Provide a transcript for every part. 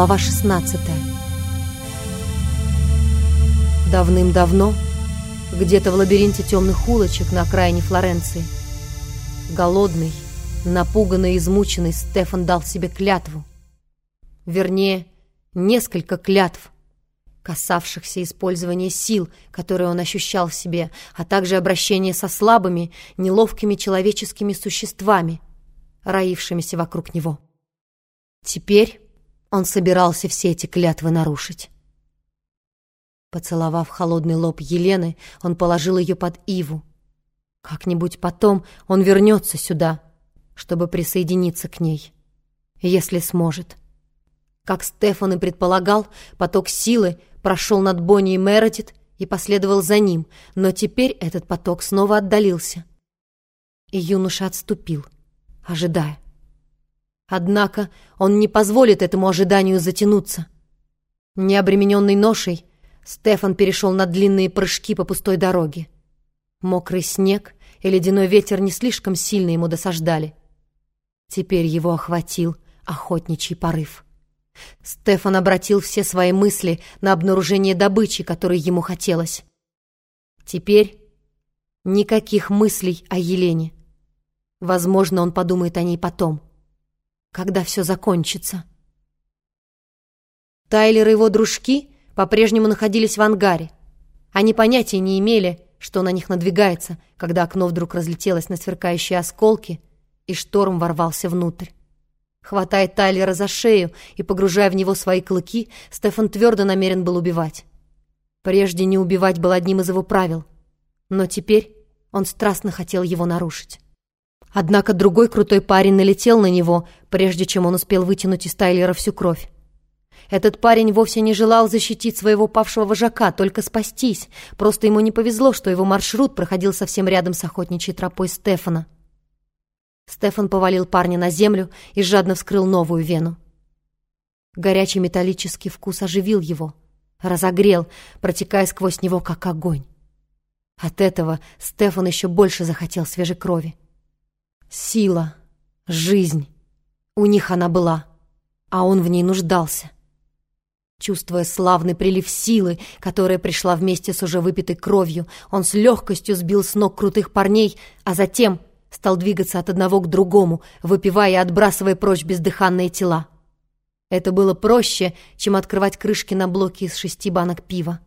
Глава 16 Давным-давно, где-то в лабиринте темных улочек на окраине Флоренции, голодный, напуганный и измученный Стефан дал себе клятву. Вернее, несколько клятв, касавшихся использования сил, которые он ощущал в себе, а также обращения со слабыми, неловкими человеческими существами, роившимися вокруг него. Теперь он собирался все эти клятвы нарушить. Поцеловав холодный лоб Елены, он положил ее под иву. Как-нибудь потом он вернется сюда, чтобы присоединиться к ней, если сможет. Как Стефан и предполагал, поток силы прошел над Бонни и Мередит и последовал за ним, но теперь этот поток снова отдалился. И юноша отступил, ожидая. Однако он не позволит этому ожиданию затянуться. Необремененный ношей, Стефан перешел на длинные прыжки по пустой дороге. Мокрый снег и ледяной ветер не слишком сильно ему досаждали. Теперь его охватил охотничий порыв. Стефан обратил все свои мысли на обнаружение добычи, которой ему хотелось. Теперь никаких мыслей о Елене. Возможно, он подумает о ней потом когда все закончится. Тайлер и его дружки по-прежнему находились в ангаре. Они понятия не имели, что на них надвигается, когда окно вдруг разлетелось на сверкающие осколки, и шторм ворвался внутрь. Хватая Тайлера за шею и погружая в него свои клыки, Стефан твердо намерен был убивать. Прежде не убивать был одним из его правил, но теперь он страстно хотел его нарушить. Однако другой крутой парень налетел на него, прежде чем он успел вытянуть из Тайлера всю кровь. Этот парень вовсе не желал защитить своего павшего вожака, только спастись. Просто ему не повезло, что его маршрут проходил совсем рядом с охотничьей тропой Стефана. Стефан повалил парня на землю и жадно вскрыл новую вену. Горячий металлический вкус оживил его, разогрел, протекая сквозь него, как огонь. От этого Стефан еще больше захотел свежей крови. Сила, жизнь. У них она была, а он в ней нуждался. Чувствуя славный прилив силы, которая пришла вместе с уже выпитой кровью, он с легкостью сбил с ног крутых парней, а затем стал двигаться от одного к другому, выпивая и отбрасывая прочь бездыханные тела. Это было проще, чем открывать крышки на блоке из шести банок пива.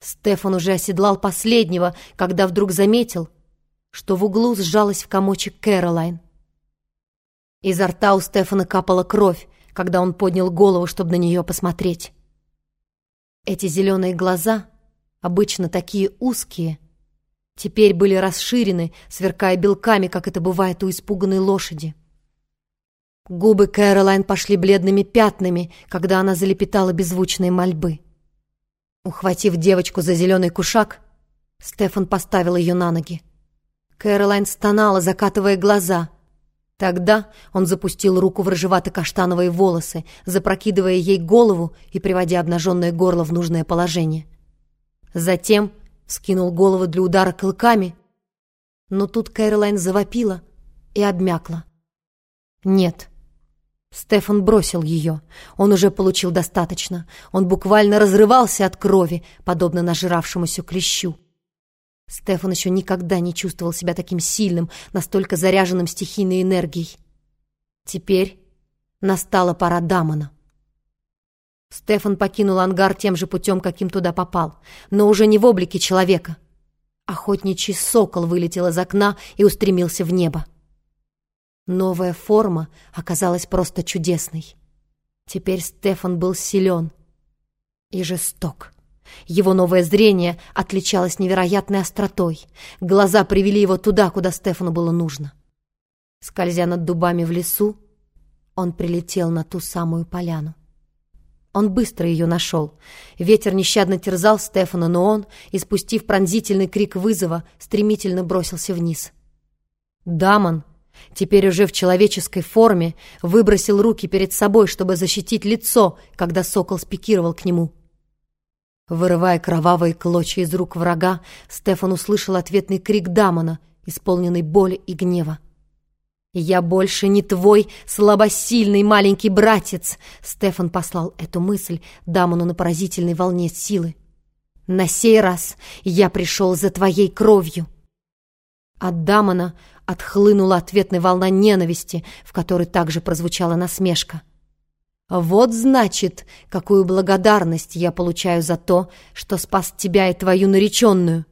Стефан уже оседлал последнего, когда вдруг заметил — что в углу сжалась в комочек Кэролайн. Изо рта у Стефана капала кровь, когда он поднял голову, чтобы на нее посмотреть. Эти зеленые глаза, обычно такие узкие, теперь были расширены, сверкая белками, как это бывает у испуганной лошади. Губы Кэролайн пошли бледными пятнами, когда она залепетала беззвучные мольбы. Ухватив девочку за зеленый кушак, Стефан поставил ее на ноги. Кэролайн стонала, закатывая глаза. Тогда он запустил руку в рыжевато-каштановые волосы, запрокидывая ей голову и приводя обнаженное горло в нужное положение. Затем скинул голову для удара клыками, но тут Кэролайн завопила и обмякла. Нет, Стефан бросил ее. Он уже получил достаточно. Он буквально разрывался от крови, подобно нажиравшемуся клещу. Стефан еще никогда не чувствовал себя таким сильным, настолько заряженным стихийной энергией. Теперь настала пора Дамона. Стефан покинул ангар тем же путем, каким туда попал, но уже не в облике человека. Охотничий сокол вылетел из окна и устремился в небо. Новая форма оказалась просто чудесной. Теперь Стефан был силен и жесток. Его новое зрение отличалось невероятной остротой. Глаза привели его туда, куда Стефану было нужно. Скользя над дубами в лесу, он прилетел на ту самую поляну. Он быстро ее нашел. Ветер нещадно терзал Стефана, но он, испустив пронзительный крик вызова, стремительно бросился вниз. Дамон, теперь уже в человеческой форме, выбросил руки перед собой, чтобы защитить лицо, когда сокол спикировал к нему — Вырывая кровавые клочья из рук врага, Стефан услышал ответный крик Дамона, исполненный боли и гнева. «Я больше не твой слабосильный маленький братец!» Стефан послал эту мысль Дамону на поразительной волне силы. «На сей раз я пришел за твоей кровью!» От Дамона отхлынула ответная волна ненависти, в которой также прозвучала насмешка. «Вот, значит, какую благодарность я получаю за то, что спас тебя и твою нареченную!»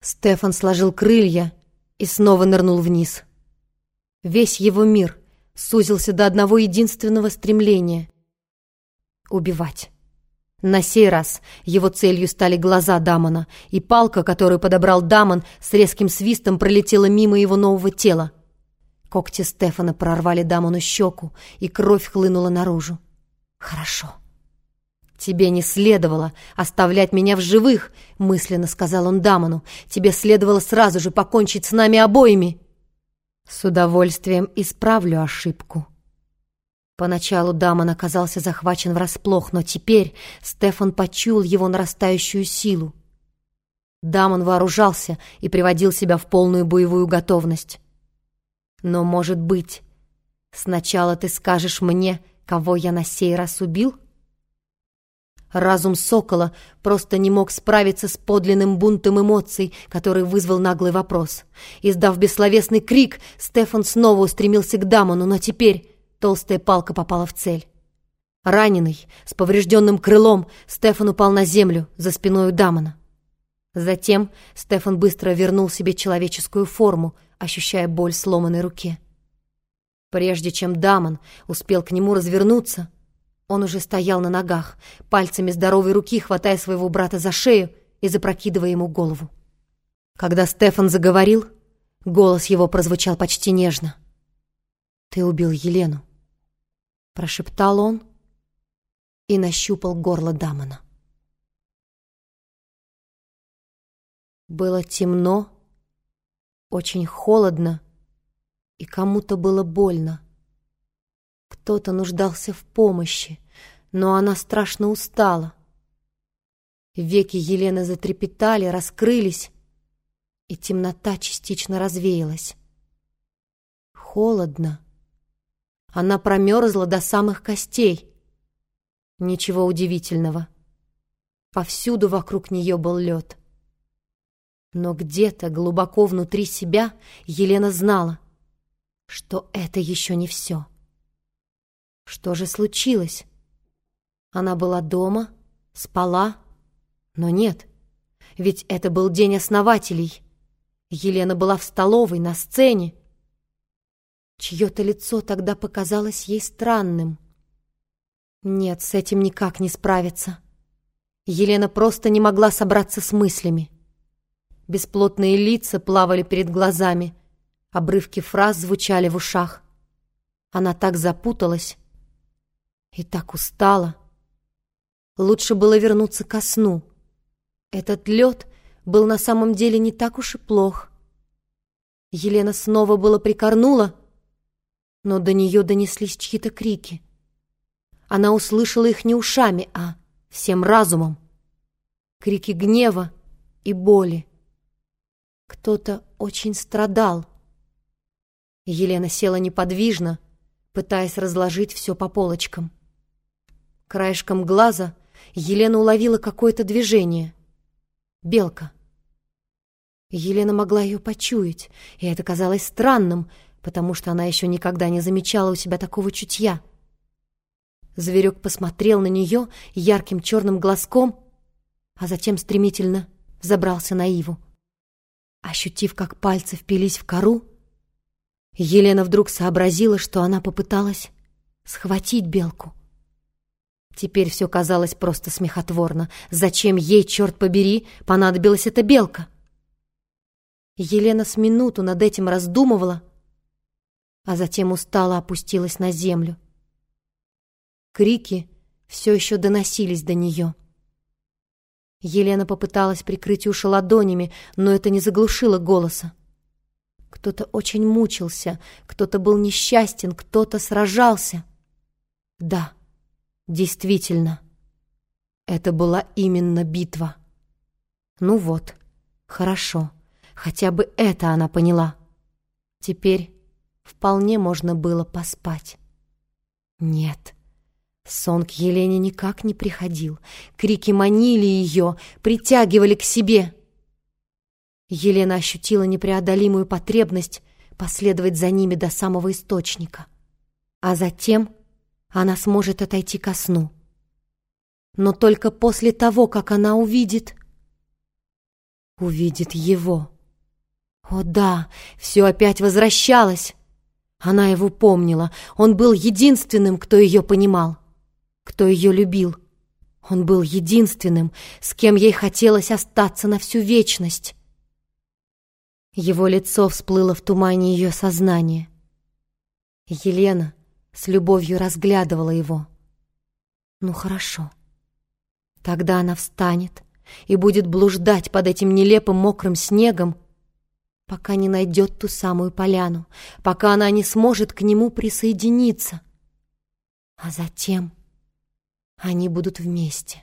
Стефан сложил крылья и снова нырнул вниз. Весь его мир сузился до одного единственного стремления — убивать. На сей раз его целью стали глаза Дамона, и палка, которую подобрал Дамон, с резким свистом пролетела мимо его нового тела. Когти Стефана прорвали Дамону щеку, и кровь хлынула наружу. «Хорошо. Тебе не следовало оставлять меня в живых», — мысленно сказал он Дамону. «Тебе следовало сразу же покончить с нами обоими». С удовольствием исправлю ошибку. Поначалу Дамон оказался захвачен врасплох, но теперь Стефан почуял его нарастающую силу. Дамон вооружался и приводил себя в полную боевую готовность. Но, может быть, сначала ты скажешь мне, кого я на сей раз убил? — Разум сокола просто не мог справиться с подлинным бунтом эмоций, который вызвал наглый вопрос. Издав бессловесный крик, Стефан снова устремился к Дамону, но теперь толстая палка попала в цель. Раненый, с поврежденным крылом, Стефан упал на землю за спиной у Дамона. Затем Стефан быстро вернул себе человеческую форму, ощущая боль сломанной руке. Прежде чем Дамон успел к нему развернуться, он уже стоял на ногах, пальцами здоровой руки хватая своего брата за шею и запрокидывая ему голову. Когда Стефан заговорил, голос его прозвучал почти нежно. «Ты убил Елену», — прошептал он и нащупал горло Дамона. Было темно, очень холодно, и кому-то было больно. Кто-то нуждался в помощи, но она страшно устала. Веки Елены затрепетали, раскрылись, и темнота частично развеялась. Холодно. Она промерзла до самых костей. Ничего удивительного. Повсюду вокруг нее был лед. Но где-то глубоко внутри себя Елена знала, что это еще не все. Что же случилось? Она была дома, спала, но нет, ведь это был день основателей. Елена была в столовой, на сцене. Чье-то лицо тогда показалось ей странным. Нет, с этим никак не справиться. Елена просто не могла собраться с мыслями. Бесплотные лица плавали перед глазами, обрывки фраз звучали в ушах. Она так запуталась, и так устала. Лучше было вернуться ко сну. Этот лед был на самом деле не так уж и плох. Елена снова было прикорнула, но до нее донеслись чьи-то крики. Она услышала их не ушами, а всем разумом. Крики гнева и боли. Кто-то очень страдал. Елена села неподвижно, пытаясь разложить все по полочкам. Краешком глаза Елена уловила какое-то движение. Белка. Елена могла ее почуять, и это казалось странным, потому что она еще никогда не замечала у себя такого чутья. Зверек посмотрел на нее ярким черным глазком, а затем стремительно забрался на Иву. Ощутив, как пальцы впились в кору, Елена вдруг сообразила, что она попыталась схватить белку. Теперь все казалось просто смехотворно. Зачем ей, черт побери, понадобилась эта белка? Елена с минуту над этим раздумывала, а затем устало опустилась на землю. Крики все еще доносились до нее. Елена попыталась прикрыть уши ладонями, но это не заглушило голоса. Кто-то очень мучился, кто-то был несчастен, кто-то сражался. Да. Действительно, это была именно битва. Ну вот, хорошо, хотя бы это она поняла. Теперь вполне можно было поспать. Нет, сон к Елене никак не приходил. Крики манили ее, притягивали к себе. Елена ощутила непреодолимую потребность последовать за ними до самого источника. А затем она сможет отойти ко сну. Но только после того, как она увидит... Увидит его. О да, все опять возвращалось. Она его помнила. Он был единственным, кто ее понимал, кто ее любил. Он был единственным, с кем ей хотелось остаться на всю вечность. Его лицо всплыло в тумане ее сознания. Елена с любовью разглядывала его. Ну хорошо. Тогда она встанет и будет блуждать под этим нелепым мокрым снегом, пока не найдет ту самую поляну, пока она не сможет к нему присоединиться. А затем они будут вместе.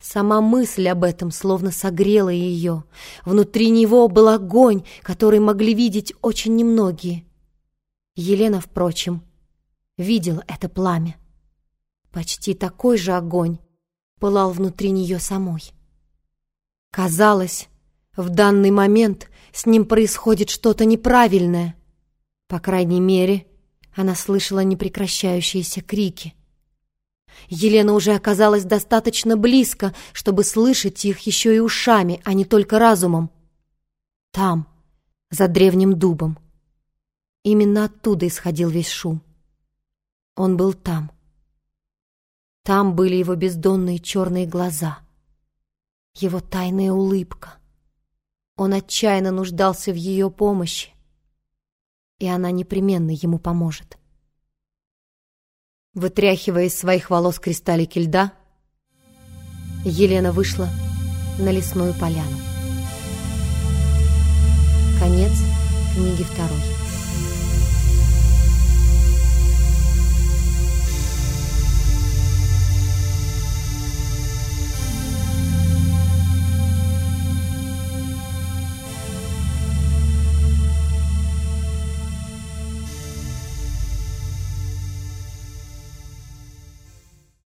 Сама мысль об этом словно согрела ее. Внутри него был огонь, который могли видеть очень немногие. Елена, впрочем, видела это пламя. Почти такой же огонь пылал внутри нее самой. Казалось, в данный момент с ним происходит что-то неправильное. По крайней мере, она слышала непрекращающиеся крики. Елена уже оказалась достаточно близко, чтобы слышать их еще и ушами, а не только разумом. Там, за древним дубом. Именно оттуда исходил весь шум. Он был там. Там были его бездонные черные глаза, его тайная улыбка. Он отчаянно нуждался в ее помощи, и она непременно ему поможет. Вытряхивая из своих волос кристаллики льда, Елена вышла на лесную поляну. Конец книги второй.